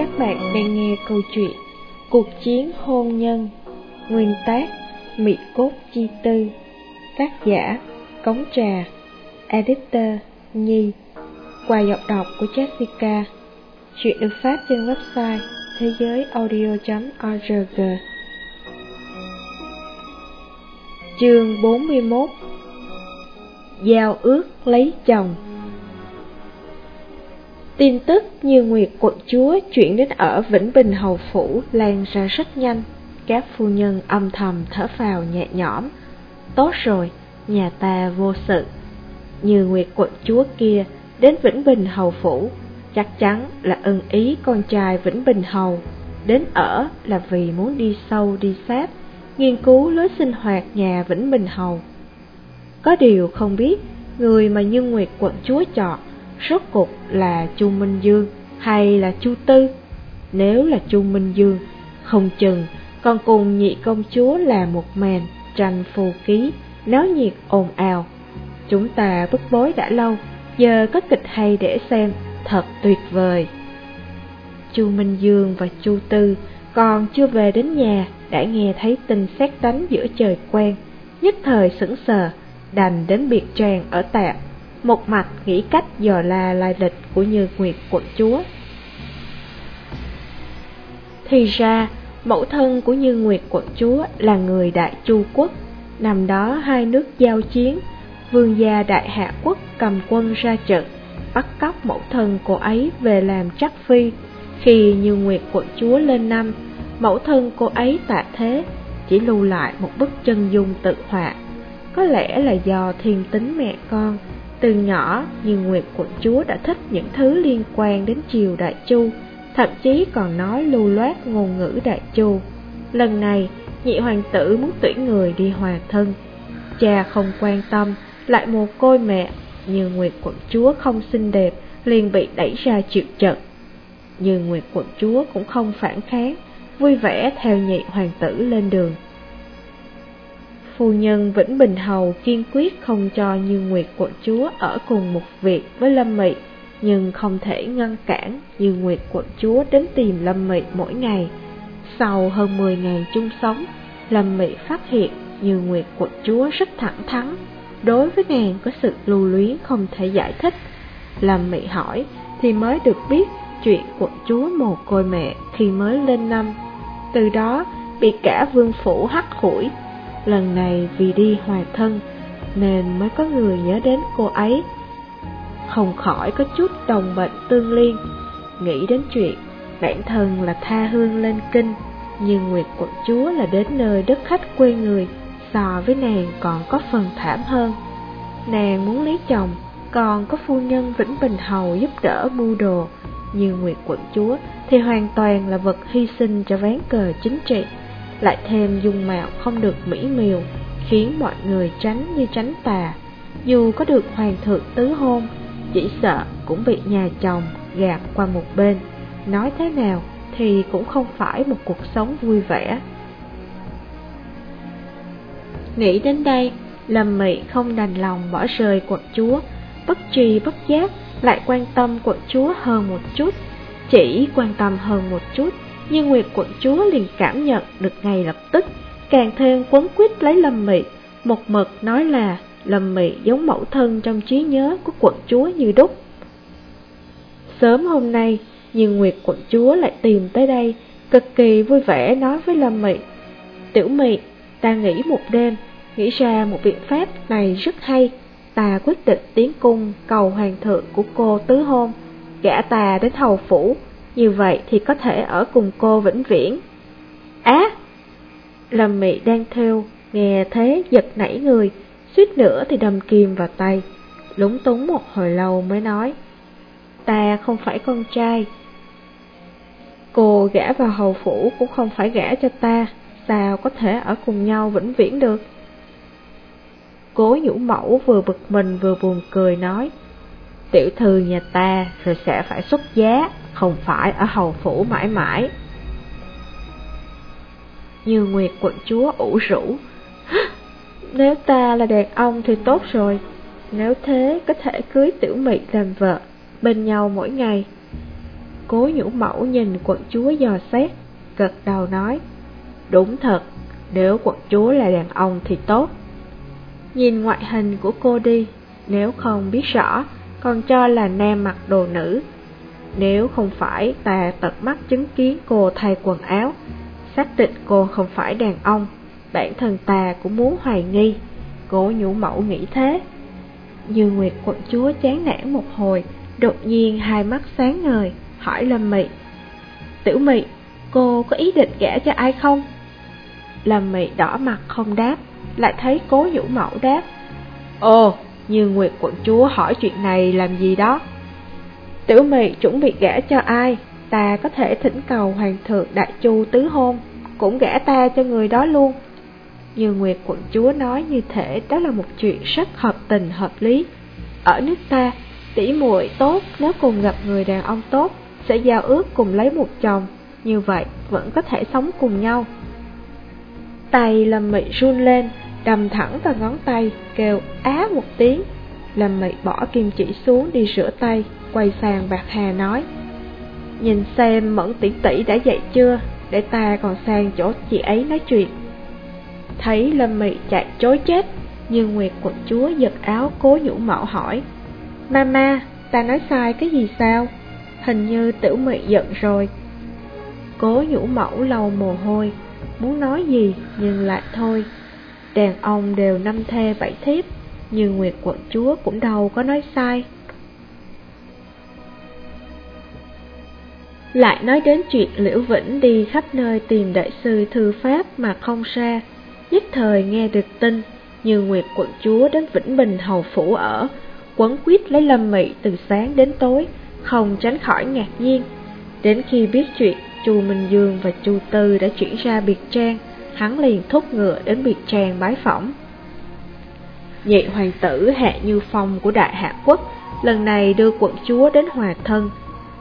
Các bạn đang nghe câu chuyện Cuộc chiến hôn nhân, Nguyên tác Mỹ cốt chi tư, Tác giả Cống trà, Editor Nhi, Qua giọng đọc của Jessica. Chuyện được phát trên website thế giới audio.org Chương 41 Giao ước lấy chồng. Tin tức như Nguyệt quận chúa chuyển đến ở Vĩnh Bình Hầu Phủ lan ra rất nhanh. Các phu nhân âm thầm thở phào nhẹ nhõm. Tốt rồi, nhà ta vô sự. Như Nguyệt quận chúa kia đến Vĩnh Bình Hầu Phủ, chắc chắn là ưng ý con trai Vĩnh Bình Hầu. Đến ở là vì muốn đi sâu đi sát, nghiên cứu lối sinh hoạt nhà Vĩnh Bình Hầu. Có điều không biết, người mà Như Nguyệt quận chúa chọn rốt cục là Chu Minh Dương hay là Chu Tư? Nếu là Chu Minh Dương, không chừng còn cùng nhị công chúa là một màn tranh phù ký, náo nhiệt ồn ào. Chúng ta bức bối đã lâu, giờ có kịch hay để xem, thật tuyệt vời. Chu Minh Dương và Chu Tư còn chưa về đến nhà đã nghe thấy tin xét đánh giữa trời quen, nhất thời sững sờ, đành đến biệt tràng ở tạm một mặt nghĩ cách dò la lai lịch của Như Nguyệt quận chúa. Thì ra, mẫu thân của Như Nguyệt quận chúa là người Đại Chu quốc. Năm đó hai nước giao chiến, vương gia Đại Hạ quốc cầm quân ra trận, bắt cóc mẫu thân cô ấy về làm trắc phi. Khi Như Nguyệt quận chúa lên năm, mẫu thân cô ấy tạ thế, chỉ lưu lại một bức chân dung tự họa. Có lẽ là do thiên tính mẹ con, từ nhỏ, như Nguyệt quận chúa đã thích những thứ liên quan đến triều Đại Chu, thậm chí còn nói lưu loát ngôn ngữ Đại Chu. Lần này, nhị hoàng tử muốn tuyển người đi hòa thân. Cha không quan tâm, lại mồ côi mẹ, như Nguyệt quận chúa không xinh đẹp, liền bị đẩy ra chịu trận. Như Nguyệt quận chúa cũng không phản kháng, vui vẻ theo nhị hoàng tử lên đường. Phu nhân Vĩnh Bình Hầu kiên quyết không cho Như Nguyệt quận chúa ở cùng một việc với Lâm Mị, nhưng không thể ngăn cản Như Nguyệt quận chúa đến tìm Lâm Mị mỗi ngày. Sau hơn 10 ngày chung sống, Lâm Mị phát hiện Như Nguyệt quận chúa rất thẳng thắn, đối với nàng có sự lưu luyến không thể giải thích. Lâm Mị hỏi thì mới được biết chuyện quận chúa mồ côi mẹ khi mới lên năm. Từ đó bị cả vương phủ hắt hủi Lần này vì đi hòa thân, Nên mới có người nhớ đến cô ấy. Không khỏi có chút đồng bệnh tương liên, Nghĩ đến chuyện bản thân là tha hương lên kinh, Nhưng Nguyệt quận chúa là đến nơi đất khách quê người, So với nàng còn có phần thảm hơn. Nàng muốn lấy chồng, Còn có phu nhân Vĩnh Bình Hầu giúp đỡ mưu đồ Như Nguyệt quận chúa thì hoàn toàn là vật hy sinh cho ván cờ chính trị lại thêm dung mạo không được mỹ miều, khiến mọi người tránh như tránh tà. Dù có được hoàng thượng tứ hôn, chỉ sợ cũng bị nhà chồng gạt qua một bên. Nói thế nào thì cũng không phải một cuộc sống vui vẻ. Nghĩ đến đây, Lâm Mị không đành lòng bỏ rơi quận chúa, bất trì bất giác lại quan tâm quận chúa hơn một chút, chỉ quan tâm hơn một chút nhưng Nguyệt quận chúa liền cảm nhận được ngay lập tức, càng thêm quấn quýt lấy Lâm Mị, một mực nói là Lâm Mị giống mẫu thân trong trí nhớ của quận chúa như đúc. Sớm hôm nay, nhưng Nguyệt quận chúa lại tìm tới đây, cực kỳ vui vẻ nói với Lâm Mị. Tiểu Mị, ta nghĩ một đêm, nghĩ ra một biện pháp này rất hay. Ta quyết định tiến cung cầu hoàng thượng của cô tứ hôn, gã ta đến hầu phủ, như vậy thì có thể ở cùng cô vĩnh viễn. Á! Lâm Mị đang theo, nghe thế giật nảy người, suýt nữa thì đâm kim vào tay. Lúng túng một hồi lâu mới nói, ta không phải con trai. Cô gã vào hầu phủ cũng không phải gã cho ta, sao có thể ở cùng nhau vĩnh viễn được? Cố nhũ mẫu vừa bực mình vừa buồn cười nói, tiểu thư nhà ta rồi sẽ phải xuất giá không phải ở hầu phủ mãi mãi. Như Nguyệt quận chúa ủ rũ, nếu ta là đàn ông thì tốt rồi, nếu thế có thể cưới tiểu mị làm vợ, bên nhau mỗi ngày. cố nhũ mẫu nhìn quận chúa dò xét, gật đầu nói, đúng thật, nếu quận chúa là đàn ông thì tốt. Nhìn ngoại hình của cô đi, nếu không biết rõ, còn cho là nam mặc đồ nữ. Nếu không phải ta tận mắt chứng kiến cô thay quần áo, xác định cô không phải đàn ông, bản thân ta cũng muốn hoài nghi. Cố nhũ mẫu nghĩ thế. Như Nguyệt quận chúa chán nản một hồi, đột nhiên hai mắt sáng ngời, hỏi Lâm Mị. Tiểu Mị, cô có ý định gả cho ai không? Lâm Mị đỏ mặt không đáp, lại thấy cố nhũ mẫu đáp. Ồ, như Nguyệt quận chúa hỏi chuyện này làm gì đó? Tiểu Mị chuẩn bị gả cho ai? Ta có thể thỉnh cầu Hoàng thượng Đại Chu tứ hôn, cũng gả ta cho người đó luôn. Như Nguyệt quận chúa nói như thể đó là một chuyện rất hợp tình hợp lý. Ở nước ta, tỷ muội tốt nếu cùng gặp người đàn ông tốt sẽ giao ước cùng lấy một chồng, như vậy vẫn có thể sống cùng nhau. Tay Lâm Mị run lên, đầm thẳng vào ngón tay, kêu á một tiếng. Lâm Mị bỏ kim chỉ xuống đi rửa tay, quay sang Bạc Hà nói. Nhìn xem Mẫn tỷ tỷ đã dậy chưa, để ta còn sang chỗ chị ấy nói chuyện. Thấy Lâm Mị chạy chối chết, nhưng Nguyệt quận chúa giật áo cố nhũ mạo hỏi. Mama, ta nói sai cái gì sao? Hình như tiểu mị giận rồi. Cố nhũ mẫu lau mồ hôi, muốn nói gì nhưng lại thôi. Đàn ông đều năm thê bảy thiếp, như Nguyệt quận chúa cũng đâu có nói sai. Lại nói đến chuyện Liễu Vĩnh đi khắp nơi tìm đại sư thư pháp mà không ra, nhất thời nghe được tin, như Nguyệt quận chúa đến Vĩnh Bình hầu phủ ở, quấn quýt lấy Lâm Mị từ sáng đến tối, không tránh khỏi ngạc nhiên. Đến khi biết chuyện Chu Minh Dương và Chu Tư đã chuyển ra biệt trang, hắn liền thúc ngựa đến biệt trang bái phỏng. Nhị hoàng tử Hạ Như Phong của Đại Hạ Quốc lần này đưa quận chúa đến hòa thân,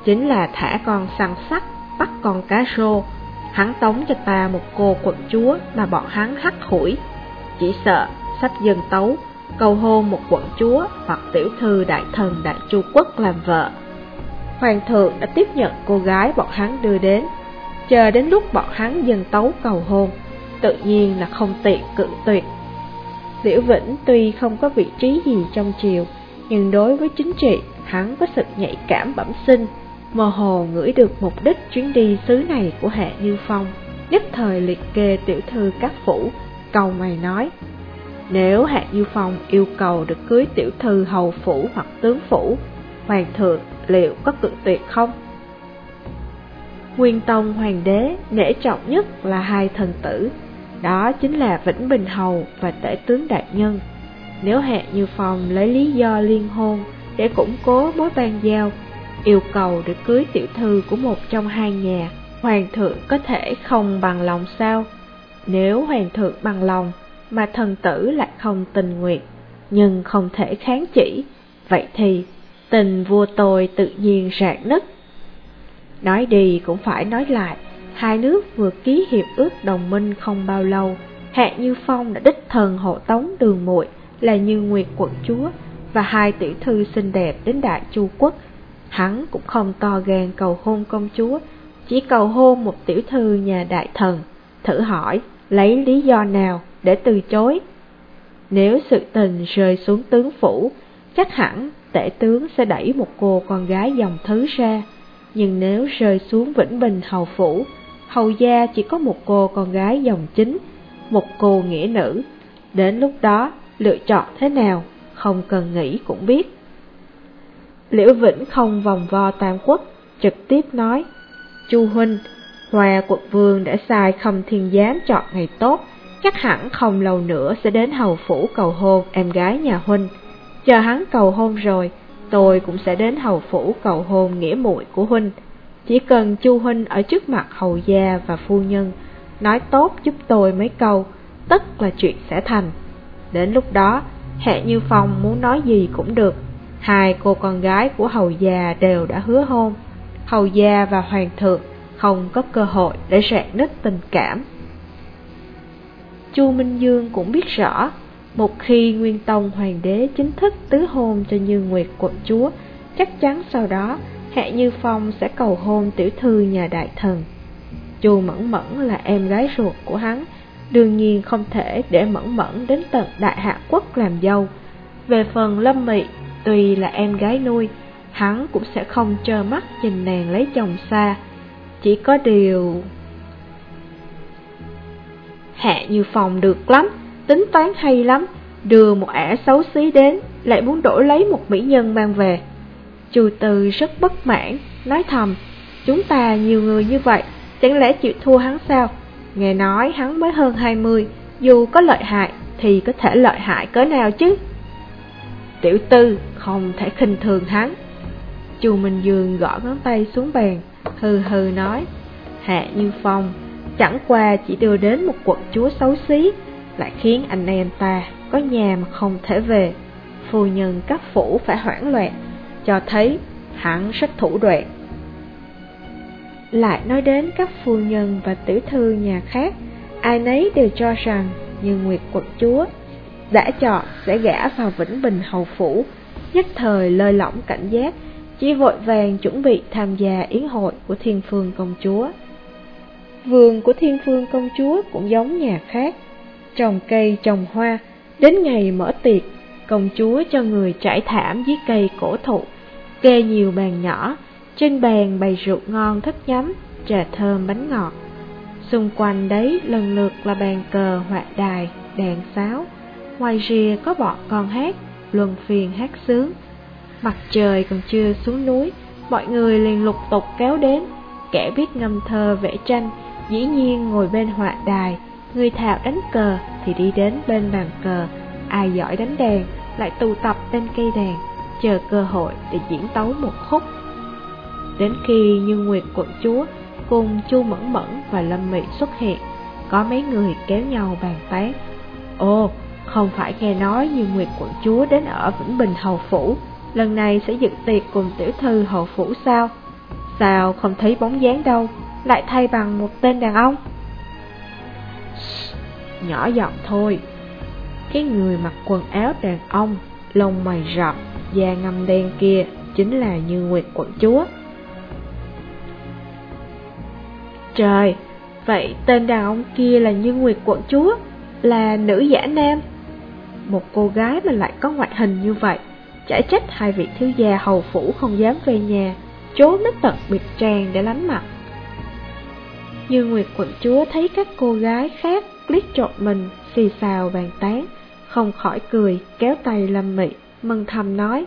chính là thả con săn sắt, bắt con cá rô. Hắn tống cho ta một cô quận chúa mà bọn hắn hắt hủi, chỉ sợ sắp dân tấu, cầu hôn một quận chúa hoặc tiểu thư đại thần đại chu quốc làm vợ. Hoàng thượng đã tiếp nhận cô gái bọn hắn đưa đến, chờ đến lúc bọn hắn dân tấu cầu hôn, tự nhiên là không tiện cự tuyệt. Liễu Vĩnh tuy không có vị trí gì trong triều, nhưng đối với chính trị, hắn có sự nhạy cảm bẩm sinh, mơ hồ ngửi được mục đích chuyến đi xứ này của Hạ Như Phong, nhất thời liệt kê tiểu thư các phủ, cầu mày nói. Nếu Hạ Như Phong yêu cầu được cưới tiểu thư hầu phủ hoặc tướng phủ, hoàng thượng liệu có cự tuyệt không? Nguyên Tông Hoàng đế nể trọng nhất là hai thần tử, đó chính là Vĩnh Bình Hầu và Tể tướng Đại Nhân. Nếu Hạ Như Phong lấy lý do liên hôn để củng cố mối ban giao, yêu cầu để cưới tiểu thư của một trong hai nhà, Hoàng thượng có thể không bằng lòng sao? Nếu Hoàng thượng bằng lòng, mà thần tử lại không tình nguyện, nhưng không thể kháng chỉ, vậy thì tình vua tôi tự nhiên rạn nứt. Nói đi cũng phải nói lại, hai nước vừa ký hiệp ước đồng minh không bao lâu, Hạ Như Phong đã đích thần hộ tống đường muội là Như Nguyệt quận chúa và hai tiểu thư xinh đẹp đến Đại Chu Quốc. Hắn cũng không to gan cầu hôn công chúa, chỉ cầu hôn một tiểu thư nhà đại thần. Thử hỏi, lấy lý do nào để từ chối? Nếu sự tình rơi xuống tướng phủ, chắc hẳn tể tướng sẽ đẩy một cô con gái dòng thứ ra. Nhưng nếu rơi xuống Vĩnh Bình hầu phủ, hầu gia chỉ có một cô con gái dòng chính, một cô nghĩa nữ. Đến lúc đó, lựa chọn thế nào, không cần nghĩ cũng biết. Liễu Vĩnh không vòng vo tam quốc, trực tiếp nói, Chu Huynh, Hòa quận vương đã sai không thiên giám chọn ngày tốt, chắc hẳn không lâu nữa sẽ đến hầu phủ cầu hôn em gái nhà Huynh. Chờ hắn cầu hôn rồi, tôi cũng sẽ đến hầu phủ cầu hôn nghĩa muội của Huynh. Chỉ cần Chu Huynh ở trước mặt hầu gia và phu nhân, nói tốt giúp tôi mấy câu, tất là chuyện sẽ thành. Đến lúc đó, Hệ Như Phong muốn nói gì cũng được. Hai cô con gái của hầu gia đều đã hứa hôn. Hầu gia và hoàng thượng không có cơ hội để rạn nứt tình cảm. Chu Minh Dương cũng biết rõ, một khi Nguyên Tông Hoàng đế chính thức tứ hôn cho Như Nguyệt quận chúa, chắc chắn sau đó Hạ Như Phong sẽ cầu hôn tiểu thư nhà đại thần. Chu Mẫn Mẫn là em gái ruột của hắn, đương nhiên không thể để Mẫn Mẫn đến tận đại hạ quốc làm dâu. Về phần Lâm Mị, tuy là em gái nuôi, hắn cũng sẽ không trơ mắt nhìn nàng lấy chồng xa. Chỉ có điều... Hạ Như Phong được lắm, tính toán hay lắm, đưa một ả xấu xí đến, lại muốn đổi lấy một mỹ nhân mang về. Chu Từ rất bất mãn, nói thầm, chúng ta nhiều người như vậy, chẳng lẽ chịu thua hắn sao? Nghe nói hắn mới hơn 20, dù có lợi hại thì có thể lợi hại cỡ nào chứ? Tiểu tư không thể khinh thường hắn. Chu Minh Dương gõ ngón tay xuống bàn, hừ hừ nói, Hạ Như Phong, chẳng qua chỉ đưa đến một quận chúa xấu xí, lại khiến anh em ta có nhà mà không thể về. Phu nhân cấp phủ phải hoảng loạn, cho thấy hắn rất thủ đoạn. Lại nói đến các phu nhân và tiểu thư nhà khác, ai nấy đều cho rằng như Nguyệt quật chúa đã chọn sẽ gả vào Vĩnh Bình Hầu Phủ, nhất thời lơi lỏng cảnh giác, chỉ vội vàng chuẩn bị tham gia yến hội của Thiên Phương Công Chúa. Vườn của Thiên Phương Công Chúa cũng giống nhà khác, trồng cây trồng hoa, đến ngày mở tiệc, công chúa cho người trải thảm dưới cây cổ thụ, kê nhiều bàn nhỏ, trên bàn bày rượu ngon thức nhắm, trà thơm bánh ngọt. Xung quanh đấy lần lượt là bàn cờ, họa đài, đàn sáo, ngoài rìa có bọn con hát, luân phiền hát sướng. Mặt trời còn chưa xuống núi, mọi người liền lục tục kéo đến, kẻ biết ngâm thơ vẽ tranh, dĩ nhiên ngồi bên họa đài, người thạo đánh cờ thì đi đến bên bàn cờ, ai giỏi đánh đàn lại tụ tập bên cây đàn, chờ cơ hội để diễn tấu một khúc. Đến khi Như Nguyệt quận chúa cùng Chu Mẫn Mẫn và Lâm Mị xuất hiện, có mấy người kéo nhau bàn tán. Ồ, không phải nghe nói Như Nguyệt quận chúa đến ở Vĩnh Bình Hầu Phủ, lần này sẽ dựng tiệc cùng tiểu thư Hầu Phủ sao? Sao không thấy bóng dáng đâu, lại thay bằng một tên đàn ông? Nhỏ giọng thôi, cái người mặc quần áo đàn ông, lông mày rậm, da ngâm đen kia chính là Như Nguyệt quận chúa. Trời, vậy tên đàn ông kia là Như Nguyệt quận chúa, là nữ giả nam. Một cô gái mà lại có ngoại hình như vậy, chả trách hai vị thiếu gia hầu phủ không dám về nhà, trốn đến tận biệt trang để lánh mặt. Như Nguyệt quận chúa thấy các cô gái khác liếc trộn mình, xì xào bàn tán, không khỏi cười, kéo tay Lâm Mị, mừng thầm nói,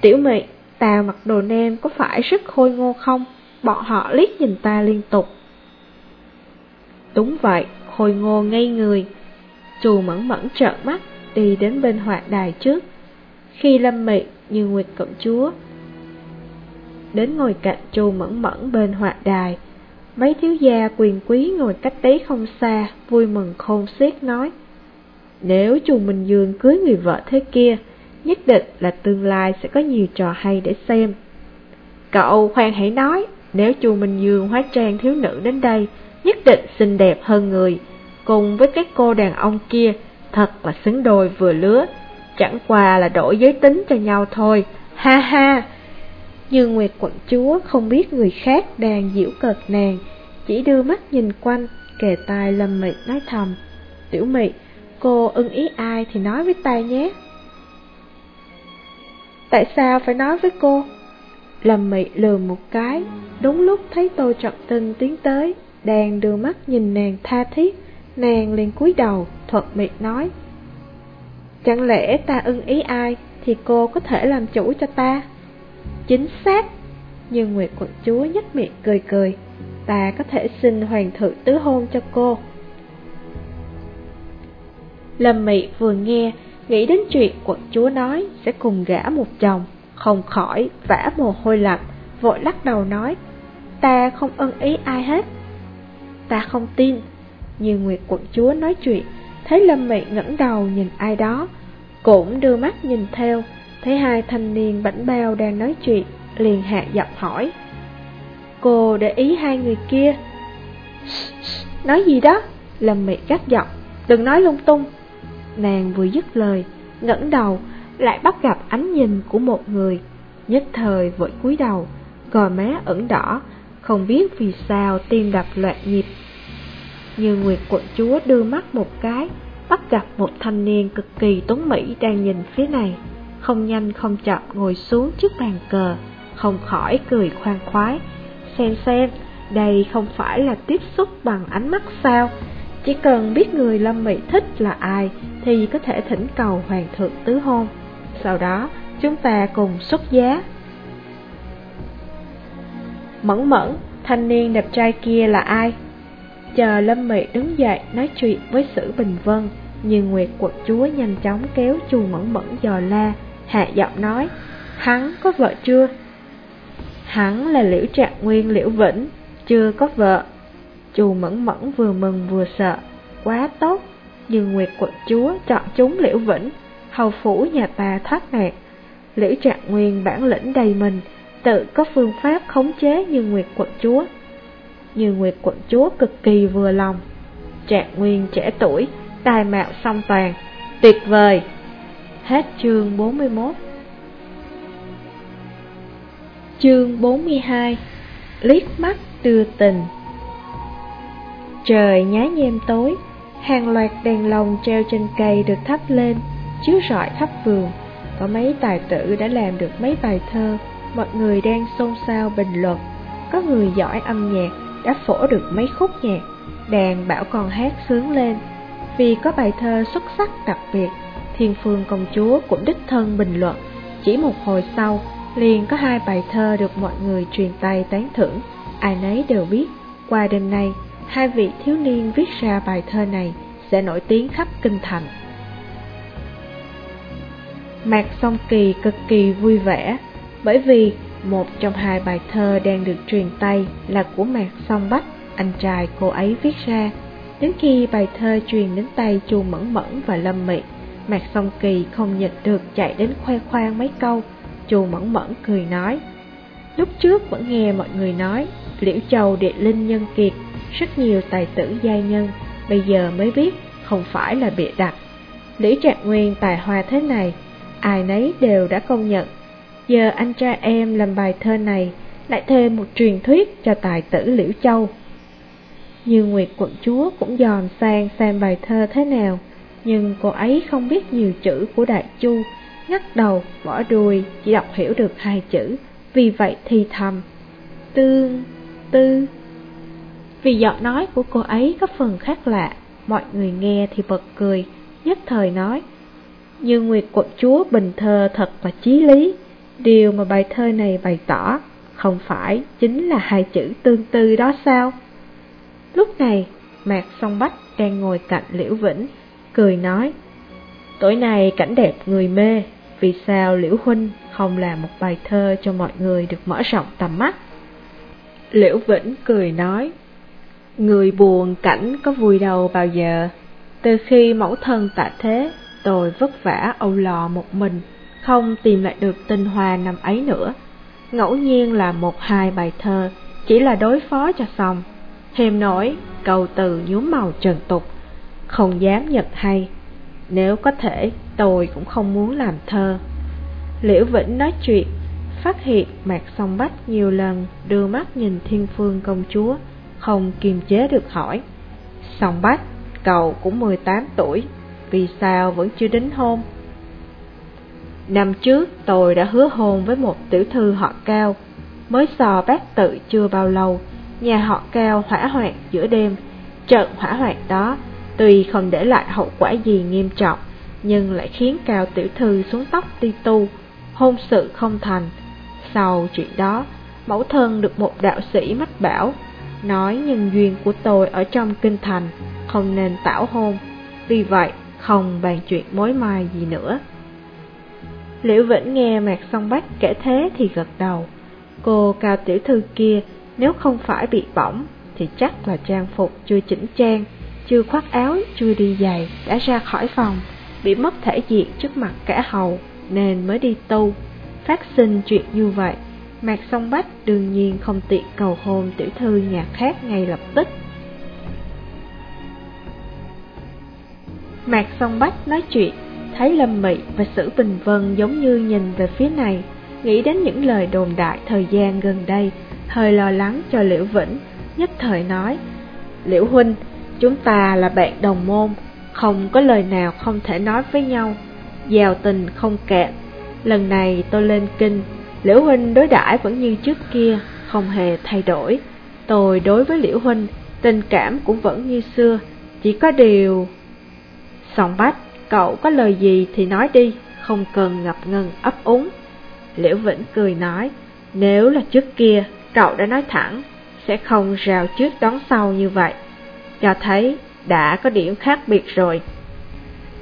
Tiểu Mị, tao mặc đồ nem có phải rất khôi ngô không? Bọn họ liếc nhìn ta liên tục. Đúng vậy, khôi ngô ngây người. Chù mẫn mẫn trợn mắt, đi đến bên họa đài trước. Khi Lâm Mị như Nguyệt Cận Chúa đến ngồi cạnh Chu Mẫn Mẫn bên họa đài. Mấy thiếu gia quyền quý ngồi cách đấy không xa, vui mừng khôn xiết nói. Nếu Chu Minh Dương cưới người vợ thế kia, nhất định là tương lai sẽ có nhiều trò hay để xem. Cậu khoan hãy nói, nếu Chu Minh Dương hóa trang thiếu nữ đến đây, nhất định xinh đẹp hơn người, cùng với các cô đàn ông kia, thật là xứng đôi vừa lứa, chẳng qua là đổi giới tính cho nhau thôi, ha ha. như Nguyệt quận chúa không biết người khác đang giễu cợt nàng, chỉ đưa mắt nhìn quanh, kề tai lâm mị nói thầm. Tiểu mị, cô ưng ý ai thì nói với ta nhé. Tại sao phải nói với cô? Lâm mị lừa một cái, đúng lúc thấy tô trọng tinh tiến tới, đang đưa mắt nhìn nàng tha thiết, nàng liền cúi đầu, thuật miệng nói. Chẳng lẽ ta ưng ý ai, thì cô có thể làm chủ cho ta? Chính xác, nhưng Nguyệt quận chúa nhếch miệng cười cười, ta có thể xin hoàng thượng tứ hôn cho cô. Lâm Mị vừa nghe, nghĩ đến chuyện quận chúa nói sẽ cùng gã một chồng, không khỏi vã mồ hôi lạnh, vội lắc đầu nói, ta không ân ý ai hết. Ta không tin, như Nguyệt quận chúa nói chuyện, thấy Lâm Mị ngẩng đầu nhìn ai đó, cũng đưa mắt nhìn theo, thấy hai thanh niên bảnh bao đang nói chuyện, liền hạ giọng hỏi. Cô để ý hai người kia. Nói gì đó? Lâm Mị gắt giọng, đừng nói lung tung. Nàng vừa dứt lời, ngẩng đầu, lại bắt gặp ánh nhìn của một người, nhất thời vội cúi đầu, gò má ửng đỏ, không biết vì sao tim đập loạn nhịp. Như Nguyệt quận chúa đưa mắt một cái, bắt gặp một thanh niên cực kỳ tuấn mỹ đang nhìn phía này, không nhanh không chậm ngồi xuống trước bàn cờ, không khỏi cười khoan khoái. Xem xem, đây không phải là tiếp xúc bằng ánh mắt sao? Chỉ cần biết người Lâm Mỹ thích là ai thì có thể thỉnh cầu Hoàng thượng tứ hôn. Sau đó, chúng ta cùng xuất giá. Mẫn mẫn, thanh niên đẹp trai kia là ai? Chờ Lâm Mị đứng dậy nói chuyện với Sử Bình Vân, nhưng Nguyệt quật chúa nhanh chóng kéo chu mẫn mẫn dò la, hạ giọng nói, hắn có vợ chưa? Hắn là Liễu Trạng Nguyên Liễu Vĩnh, chưa có vợ. Chu mẫn mẫn vừa mừng vừa sợ, quá tốt, nhưng Nguyệt quận chúa chọn chúng Liễu Vĩnh, hầu phủ nhà ta thoát nạn. Liễu Trạng Nguyên bản lĩnh đầy mình, tự có phương pháp khống chế như Nguyệt quận chúa. Như Nguyệt quận chúa cực kỳ vừa lòng. Trạng Nguyên trẻ tuổi, tài mạo song toàn, tuyệt vời. Hết chương 41 Chương 42 Liếc mắt đưa tình Trời nhá nhem tối, hàng loạt đèn lồng treo trên cây được thắp lên, chiếu rọi khắp vườn. Có mấy tài tử đã làm được mấy bài thơ, mọi người đang xôn xao bình luận. Có người giỏi âm nhạc đã phổ được mấy khúc nhạc, đàn bảo còn hát sướng lên. Vì có bài thơ xuất sắc đặc biệt, Thiên Phương Công Chúa cũng đích thân bình luận. Chỉ một hồi sau, liền có hai bài thơ được mọi người truyền tay tán thưởng, ai nấy đều biết. Qua đêm nay, hai vị thiếu niên viết ra bài thơ này sẽ nổi tiếng khắp kinh thành. Mạc Song Kỳ cực kỳ vui vẻ, bởi vì một trong hai bài thơ đang được truyền tay là của Mạc Song Bách, anh trai cô ấy viết ra. Đến khi bài thơ truyền đến tay Chu Mẫn Mẫn và Lâm Mị, Mạc Song Kỳ không nhịn được chạy đến khoe khoang mấy câu. Chu Mẫn Mẫn cười nói, lúc trước vẫn nghe mọi người nói, Liễu Châu địa linh nhân kiệt, rất nhiều tài tử giai nhân, bây giờ mới biết không phải là bịa đặt. Lý Trạng Nguyên tài hoa thế này, ai nấy đều đã công nhận. Giờ anh trai em làm bài thơ này lại thêm một truyền thuyết cho tài tử Liễu Châu. Như Nguyệt quận chúa cũng dòm sang xem bài thơ thế nào, nhưng cô ấy không biết nhiều chữ của Đại Chu, ngắt đầu, bỏ đuôi, chỉ đọc hiểu được hai chữ, vì vậy thì thầm. Tương, tư. Vì giọng nói của cô ấy có phần khác lạ, mọi người nghe thì bật cười, nhất thời nói. Như Nguyệt quận chúa bình thơ thật và chí lý, điều mà bài thơ này bày tỏ, không phải chính là hai chữ tương tư đó sao? Lúc này, Mạc Song Bách đang ngồi cạnh Liễu Vĩnh, cười nói, Tối nay cảnh đẹp người mê, vì sao Liễu Huynh không làm một bài thơ cho mọi người được mở rộng tầm mắt? Liễu Vĩnh cười nói, Người buồn cảnh có vui đâu bao giờ, từ khi mẫu thân tạ thế, tôi vất vả âu lò một mình, không tìm lại được tinh hoa năm ấy nữa. Ngẫu nhiên là một hai bài thơ, chỉ là đối phó cho xong. Thêm nổi, cầu từ nhuốm màu trần tục, không dám nhận hay. Nếu có thể, tôi cũng không muốn làm thơ. Liễu Vĩnh nói chuyện, phát hiện Mạc Song Bách nhiều lần đưa mắt nhìn Thiên Phương công chúa, không kiềm chế được hỏi. Song Bách, cậu cũng 18 tuổi, vì sao vẫn chưa đính hôn? Năm trước tôi đã hứa hôn với một tiểu thư họ cao, mới sò bác tự chưa bao lâu, nhà họ cao hỏa hoạn giữa đêm. Trận hỏa hoạn đó tuy không để lại hậu quả gì nghiêm trọng, nhưng lại khiến cao tiểu thư xuống tóc ti tu, hôn sự không thành. Sau chuyện đó, mẫu thân được một đạo sĩ mách bảo, nói nhân duyên của tôi ở trong kinh thành, không nên tảo hôn, vì vậy không bàn chuyện mối mai gì nữa. Liễu Vĩnh nghe Mạc Song Bách kể thế thì gật đầu. Cô cao tiểu thư kia nếu không phải bị bỏng thì chắc là trang phục chưa chỉnh trang, chưa khoác áo, chưa đi giày đã ra khỏi phòng, bị mất thể diện trước mặt cả hầu nên mới đi tu. Phát sinh chuyện như vậy, Mạc Song Bách đương nhiên không tiện cầu hôn tiểu thư nhà khác ngay lập tức. Mạc Song Bách nói chuyện, thấy Lâm Mị và Sử Bình Vân giống như nhìn về phía này, nghĩ đến những lời đồn đại thời gian gần đây, hơi lo lắng cho Liễu Vĩnh, nhất thời nói, Liễu Huynh, chúng ta là bạn đồng môn, không có lời nào không thể nói với nhau, giàu tình không kẹt. Lần này tôi lên kinh, Liễu Huynh đối đãi vẫn như trước kia, không hề thay đổi. Tôi đối với Liễu Huynh, tình cảm cũng vẫn như xưa, chỉ có điều... Sòng bách, cậu có lời gì thì nói đi, không cần ngập ngừng ấp úng. Liễu Vĩnh cười nói, nếu là trước kia, cậu đã nói thẳng, sẽ không rào trước đón sau như vậy. Cho thấy đã có điểm khác biệt rồi.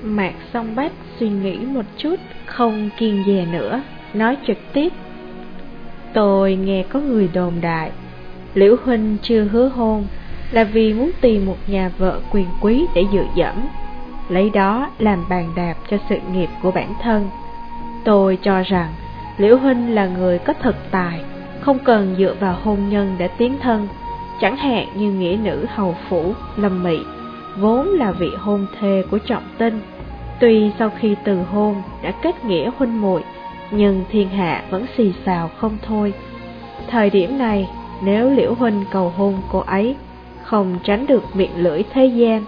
Mạc song bách suy nghĩ một chút, không kiên dè nữa, nói trực tiếp. Tôi nghe có người đồn đại, Liễu Huynh chưa hứa hôn là vì muốn tìm một nhà vợ quyền quý để dựa dẫm, lấy đó làm bàn đạp cho sự nghiệp của bản thân. Tôi cho rằng Liễu Huynh là người có thực tài, không cần dựa vào hôn nhân để tiến thân, chẳng hạn như nghĩa nữ hầu phủ, lâm mị, vốn là vị hôn thê của trọng tinh. Tuy sau khi từ hôn đã kết nghĩa huynh muội, nhưng thiên hạ vẫn xì xào không thôi. Thời điểm này, nếu Liễu Huynh cầu hôn cô ấy, không tránh được miệng lưỡi thế gian,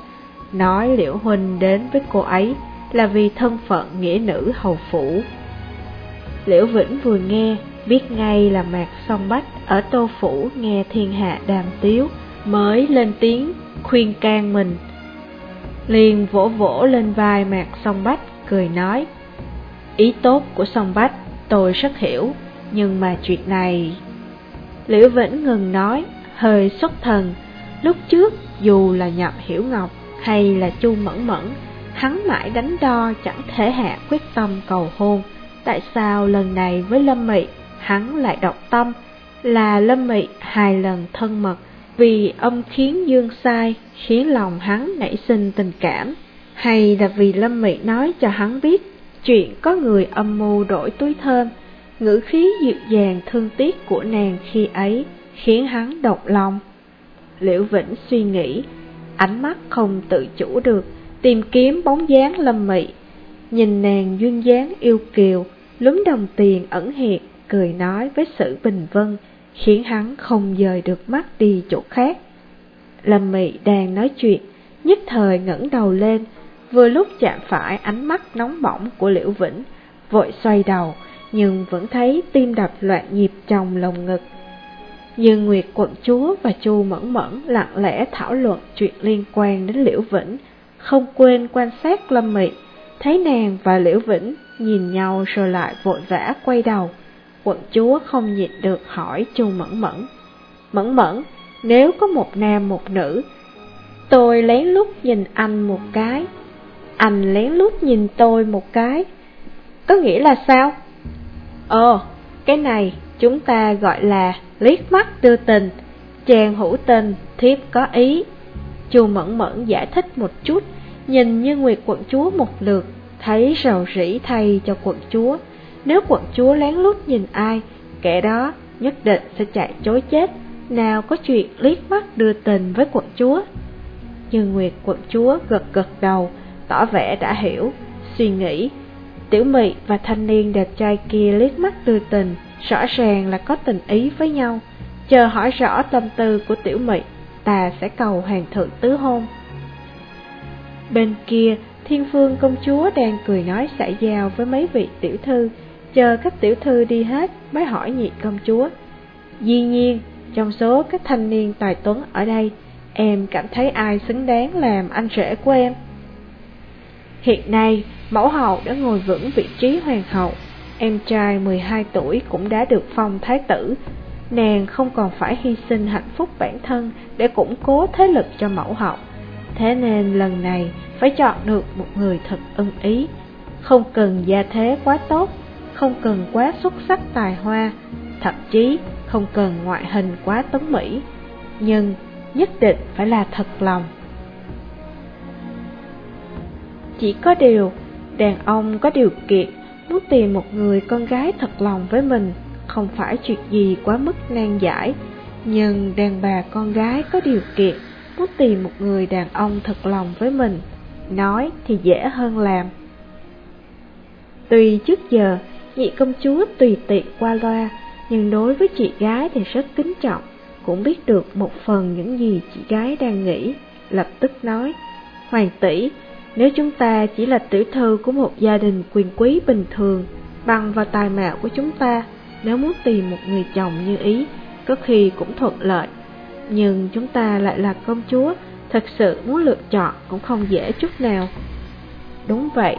nói Liễu Huynh đến với cô ấy là vì thân phận nghĩa nữ hầu phủ. Liễu Vĩnh vừa nghe, biết ngay là Mạc Song Bách ở Tô Phủ nghe thiên hạ đàm tiếu, mới lên tiếng khuyên can mình. Liền vỗ vỗ lên vai Mạc Song Bách, cười nói, Ý tốt của Song Bách tôi rất hiểu, nhưng mà chuyện này... Liễu Vĩnh ngừng nói, hơi xuất thần, lúc trước dù là Nhậm Hiểu Ngọc hay là Chu Mẫn Mẫn, hắn mãi đánh đo chẳng thể hạ quyết tâm cầu hôn. Tại sao lần này với Lâm Mị, hắn lại độc tâm, là Lâm Mị hai lần thân mật, vì âm khiến dương sai, khiến lòng hắn nảy sinh tình cảm, hay là vì Lâm Mị nói cho hắn biết chuyện có người âm mưu đổi túi thơm, ngữ khí dịu dàng thương tiếc của nàng khi ấy khiến hắn động lòng. Liễu Vĩnh suy nghĩ, ánh mắt không tự chủ được, tìm kiếm bóng dáng Lâm Mị. Nhìn nàng duyên dáng yêu kiều, lúm đồng tiền ẩn hiện, cười nói với sự bình vân, khiến hắn không dời được mắt đi chỗ khác. Lâm Mị đang nói chuyện, nhất thời ngẩng đầu lên, vừa lúc chạm phải ánh mắt nóng bỏng của Liễu Vĩnh, vội xoay đầu, nhưng vẫn thấy tim đập loạn nhịp trong lồng ngực. Nhưng Nguyệt quận chúa và Chu Mẫn Mẫn lặng lẽ thảo luận chuyện liên quan đến Liễu Vĩnh, không quên quan sát Lâm Mị, thấy nàng và Liễu Vĩnh nhìn nhau rồi lại vội vã quay đầu. Quận chúa không nhịn được hỏi Chu Mẫn Mẫn. Mẫn Mẫn, nếu có một nam một nữ, tôi lén lút nhìn anh một cái, anh lén lút nhìn tôi một cái, có nghĩa là sao? Ồ, cái này chúng ta gọi là liếc mắt đưa tình, chàng hữu tình, thiếp có ý. Chu Mẫn Mẫn giải thích một chút, nhìn như Nguyệt quận chúa một lượt, thấy rầu rĩ thay cho quận chúa. Nếu quận chúa lén lút nhìn ai, kẻ đó nhất định sẽ chạy chối chết, nào có chuyện liếc mắt đưa tình với quận chúa. Nhưng Nguyệt quận chúa gật gật đầu, tỏ vẻ đã hiểu, suy nghĩ. Tiểu mị và thanh niên đẹp trai kia liếc mắt đưa tình, rõ ràng là có tình ý với nhau. Chờ hỏi rõ tâm tư của tiểu mị, ta sẽ cầu hoàng thượng tứ hôn. Bên kia, thiên phương công chúa đang cười nói xã giao với mấy vị tiểu thư, chờ các tiểu thư đi hết mới hỏi nhị công chúa. Dĩ nhiên, trong số các thanh niên tài tuấn ở đây, em cảm thấy ai xứng đáng làm anh rể của em? Hiện nay, mẫu hậu đã ngồi vững vị trí hoàng hậu, em trai 12 tuổi cũng đã được phong thái tử. Nàng không còn phải hy sinh hạnh phúc bản thân để củng cố thế lực cho mẫu hậu. Thế nên lần này phải chọn được một người thật ưng ý, không cần gia thế quá tốt, không cần quá xuất sắc tài hoa, thậm chí không cần ngoại hình quá tấn mỹ, nhưng nhất định phải là thật lòng. Chỉ có điều, đàn ông có điều kiện muốn tìm một người con gái thật lòng với mình không phải chuyện gì quá mức nan giải, nhưng đàn bà con gái có điều kiện muốn tìm một người đàn ông thật lòng với mình, nói thì dễ hơn làm. Tuy trước giờ, nhị công chúa tùy tiện qua loa, nhưng đối với chị gái thì rất kính trọng, cũng biết được một phần những gì chị gái đang nghĩ, lập tức nói, Hoàng tỷ, nếu chúng ta chỉ là tiểu thư của một gia đình quyền quý bình thường, bằng vào tài mạo của chúng ta, nếu muốn tìm một người chồng như ý, có khi cũng thuận lợi. Nhưng chúng ta lại là công chúa, thật sự muốn lựa chọn cũng không dễ chút nào. Đúng vậy,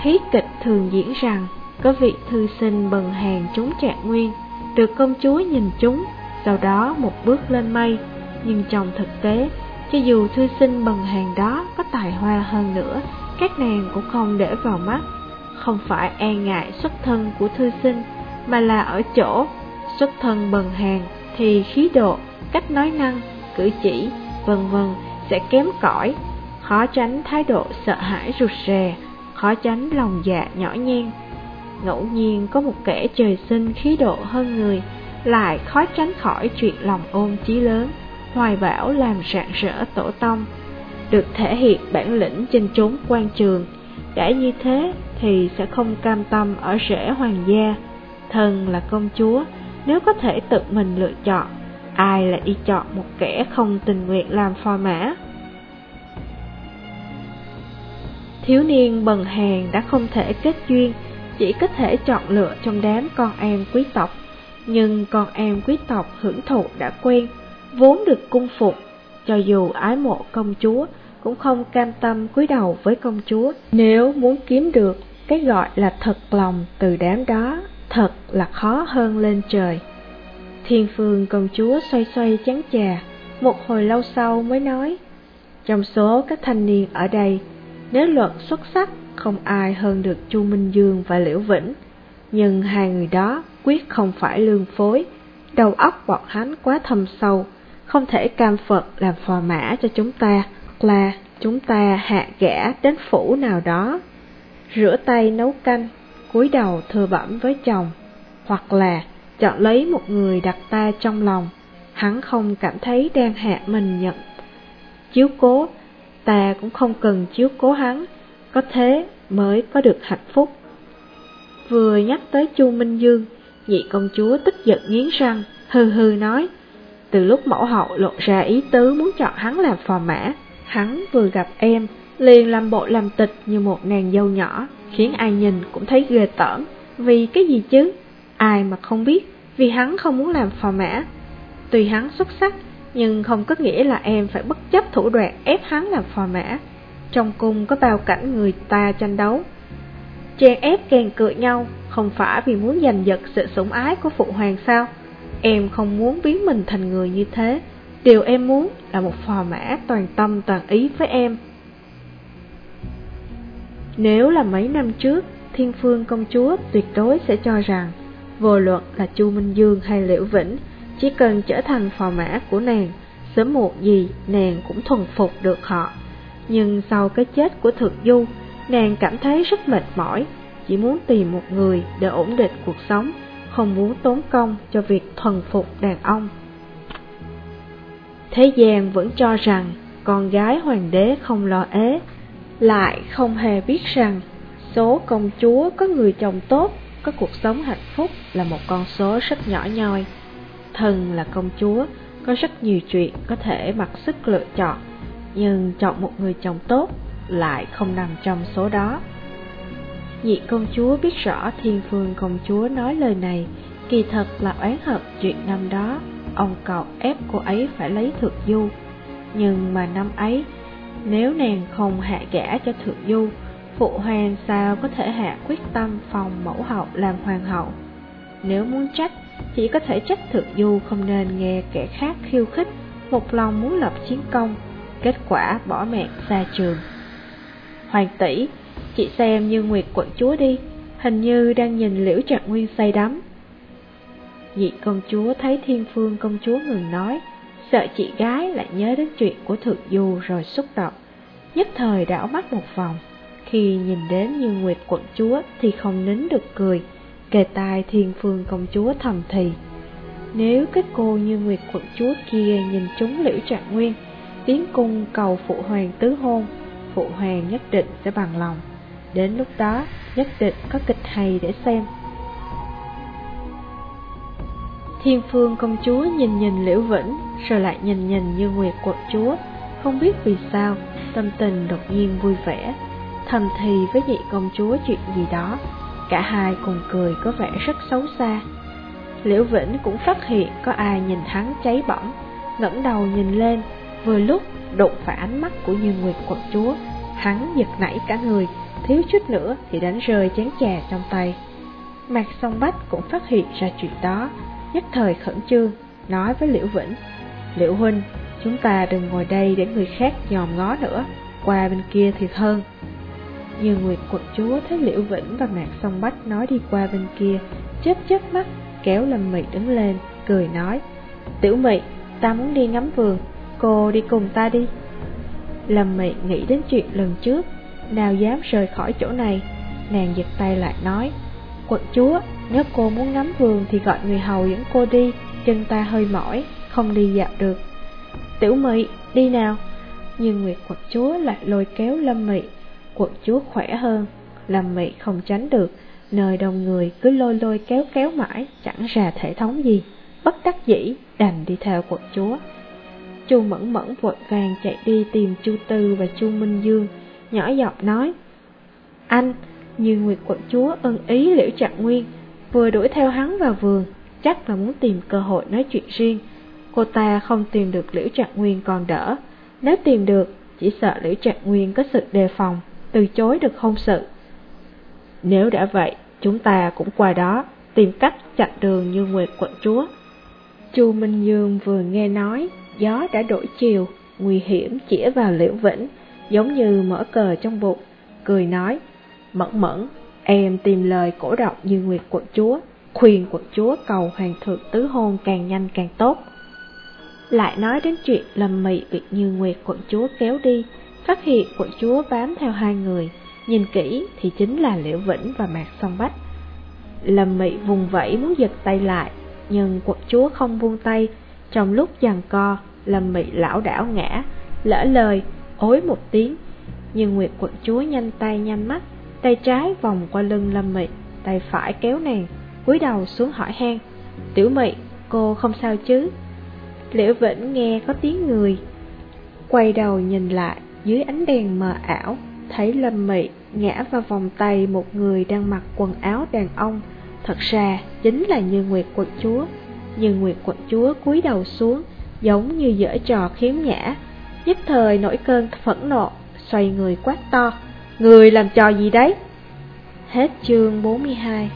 hí kịch thường diễn rằng có vị thư sinh bần hàng trúng trạng nguyên, được công chúa nhìn chúng, sau đó một bước lên mây. Nhưng trong thực tế, cho dù thư sinh bần hàng đó có tài hoa hơn nữa, các nàng cũng không để vào mắt. Không phải e ngại xuất thân của thư sinh, mà là ở chỗ xuất thân bần hàng thì khí độ, cách nói năng, cử chỉ, vân vân sẽ kém cỏi, khó tránh thái độ sợ hãi rụt rè, khó tránh lòng dạ nhỏ nhen. Ngẫu nhiên có một kẻ trời sinh khí độ hơn người, lại khó tránh khỏi chuyện lòng ôm chí lớn, hoài bão làm rạng rỡ tổ tông, được thể hiện bản lĩnh trên chốn quan trường. Đã như thế thì sẽ không cam tâm ở rễ hoàng gia, thần là công chúa, nếu có thể tự mình lựa chọn, ai lại đi chọn một kẻ không tình nguyện làm phò mã. Thiếu niên bần hàng đã không thể kết duyên, chỉ có thể chọn lựa trong đám con em quý tộc. Nhưng con em quý tộc hưởng thụ đã quen, vốn được cung phục, cho dù ái mộ công chúa, cũng không cam tâm cúi đầu với công chúa. Nếu muốn kiếm được cái gọi là thật lòng từ đám đó, thật là khó hơn lên trời. Thiên phương công chúa xoay xoay chán trà, một hồi lâu sau mới nói, trong số các thanh niên ở đây, nếu luận xuất sắc, không ai hơn được Chu Minh Dương và Liễu Vĩnh. Nhưng hai người đó quyết không phải lương phối, đầu óc bọn hắn quá thâm sâu, không thể cam phật làm phò mã cho chúng ta, là chúng ta hạ gã đến phủ nào đó, rửa tay nấu canh, cúi đầu thừa bẩm với chồng, hoặc là chọn lấy một người đặt ta trong lòng, hắn không cảm thấy đang hạ mình nhận chiếu cố ta cũng không cần chiếu cố hắn, có thế mới có được hạnh phúc. Vừa nhắc tới Chu Minh Dương, nhị công chúa tức giận nghiến răng, hừ hừ nói, từ lúc mẫu hậu lộ ra ý tứ muốn chọn hắn làm phò mã, hắn vừa gặp em, liền làm bộ làm tịch như một nàng dâu nhỏ, khiến ai nhìn cũng thấy ghê tởm. Vì cái gì chứ? Ai mà không biết, vì hắn không muốn làm phò mã. Tuy hắn xuất sắc, nhưng không có nghĩa là em phải bất chấp thủ đoạn ép hắn làm phò mã. Trong cung có bao cảnh người ta tranh đấu. Chèn ép kèn cựa nhau, không phải vì muốn giành giật sự sủng ái của phụ hoàng sao? Em không muốn biến mình thành người như thế. Điều em muốn là một phò mã toàn tâm toàn ý với em. Nếu là mấy năm trước, Thiên Phương công chúa tuyệt đối sẽ cho rằng, vô luật là Chu Minh Dương hay Liễu Vĩnh, chỉ cần trở thành phò mã của nàng, sớm muộn gì nàng cũng thuần phục được họ. Nhưng sau cái chết của Thực Du, nàng cảm thấy rất mệt mỏi, chỉ muốn tìm một người để ổn định cuộc sống, không muốn tốn công cho việc thuần phục đàn ông. Thế gian vẫn cho rằng con gái hoàng đế không lo ế, lại không hề biết rằng số công chúa có người chồng tốt, có cuộc sống hạnh phúc là một con số rất nhỏ nhoi. Thần là công chúa, có rất nhiều chuyện có thể mặc sức lựa chọn, nhưng chọn một người chồng tốt lại không nằm trong số đó. Nhị công chúa biết rõ thiên phương công chúa nói lời này, kỳ thật là oán hận chuyện năm đó, ông cậu ép cô ấy phải lấy thượng du. Nhưng mà năm ấy, nếu nàng không hạ gã cho thượng du, phụ hoàng sao có thể hạ quyết tâm phòng mẫu hậu làm hoàng hậu. Nếu muốn trách, chỉ có thể trách thượng du không nên nghe kẻ khác khiêu khích, một lòng muốn lập chiến công, kết quả bỏ mẹ xa trường. Hoàng tỷ, chị xem như Nguyệt quận chúa đi, hình như đang nhìn liễu trạng nguyên say đắm. Dị công chúa thấy thiên phương công chúa ngừng nói, sợ chị gái lại nhớ đến chuyện của thượng du rồi xúc động, nhất thời đảo mắt một vòng. Khi nhìn đến như Nguyệt quận chúa thì không nín được cười, kề tai thiên phương công chúa thầm thì. Nếu các cô như Nguyệt quận chúa kia nhìn chúng liễu trạng nguyên, tiến cung cầu phụ hoàng tứ hôn, phụ hoàng nhất định sẽ bằng lòng. Đến lúc đó, nhất định có kịch hay để xem. Thiên phương công chúa nhìn nhìn Liễu Vĩnh, rồi lại nhìn nhìn như Nguyệt quận chúa, không biết vì sao, tâm tình đột nhiên vui vẻ, thầm thì với nhị công chúa chuyện gì đó, cả hai cùng cười có vẻ rất xấu xa. Liễu Vĩnh cũng phát hiện có ai nhìn hắn cháy bỏng, ngẩng đầu nhìn lên, vừa lúc đụng phải ánh mắt của Như Nguyệt quận chúa, hắn giật nảy cả người, thiếu chút nữa thì đánh rơi chén trà trong tay. Mạc Song Bách cũng phát hiện ra chuyện đó, nhất thời khẩn trương, nói với Liễu Vĩnh, Liễu Huynh, chúng ta đừng ngồi đây để người khác nhòm ngó nữa, qua bên kia thì hơn. Như Nguyệt quận chúa thấy Liễu Vĩnh và Mạc Song Bách nói đi qua bên kia, chớp chớp mắt, kéo Lâm Mị đứng lên, cười nói, Tiểu Mị, ta muốn đi ngắm vườn, cô đi cùng ta đi. Lâm Mị nghĩ đến chuyện lần trước, nào dám rời khỏi chỗ này, nàng giật tay lại nói, Quận chúa, nếu cô muốn ngắm vườn thì gọi người hầu dẫn cô đi, chân ta hơi mỏi, không đi dạo được. Tiểu Mị, đi nào. Nhưng Nguyệt quận chúa lại lôi kéo Lâm Mị, quận chúa khỏe hơn, Lâm Mị không tránh được, nơi đông người cứ lôi lôi kéo kéo mãi, chẳng ra thể thống gì, bất đắc dĩ, đành đi theo quận chúa. Chu Mẫn Mẫn vội vàng chạy đi tìm Chu Tư và Chu Minh Dương, nhỏ giọng nói, Anh, như Nguyệt quận chúa ân ý Liễu Trạng Nguyên, vừa đuổi theo hắn vào vườn, chắc là muốn tìm cơ hội nói chuyện riêng. Cô ta không tìm được Liễu Trạng Nguyên còn đỡ, nếu tìm được, chỉ sợ Liễu Trạng Nguyên có sự đề phòng, từ chối được hôn sự. Nếu đã vậy, chúng ta cũng qua đó, tìm cách chặn đường như Nguyệt quận chúa. Chu Minh Dương vừa nghe nói, gió đã đổi chiều, nguy hiểm chỉ vào Liễu Vĩnh, giống như mở cờ trong bụng, cười nói, Mẫn mẫn, em tìm lời cổ động như Nguyệt quận chúa, khuyên quận chúa cầu hoàng thượng tứ hôn càng nhanh càng tốt. Lại nói đến chuyện lầm mị bị như Nguyệt quận chúa kéo đi, phát hiện quận chúa bám theo hai người, nhìn kỹ thì chính là Liễu Vĩnh và Mạc Song Bách. Lâm Mị vùng vẫy muốn giật tay lại, nhưng quận chúa không buông tay, trong lúc giằng co, Lâm Mị lão đảo ngã, lỡ lời, ối một tiếng. Nhưng Nguyệt quận chúa nhanh tay nhanh mắt, tay trái vòng qua lưng Lâm Mị, tay phải kéo nàng, cúi đầu xuống hỏi han. Tiểu Mị, cô không sao chứ? Liễu Vĩnh nghe có tiếng người, quay đầu nhìn lại dưới ánh đèn mờ ảo, thấy Lâm Mị ngã vào vòng tay một người đang mặc quần áo đàn ông, thật ra chính là Như Nguyệt quận chúa. Như Nguyệt quận chúa cúi đầu xuống, giống như dở trò khiếm nhã, nhất thời nổi cơn phẫn nộ, xoay người quát to. Người làm trò gì đấy? Hết chương 42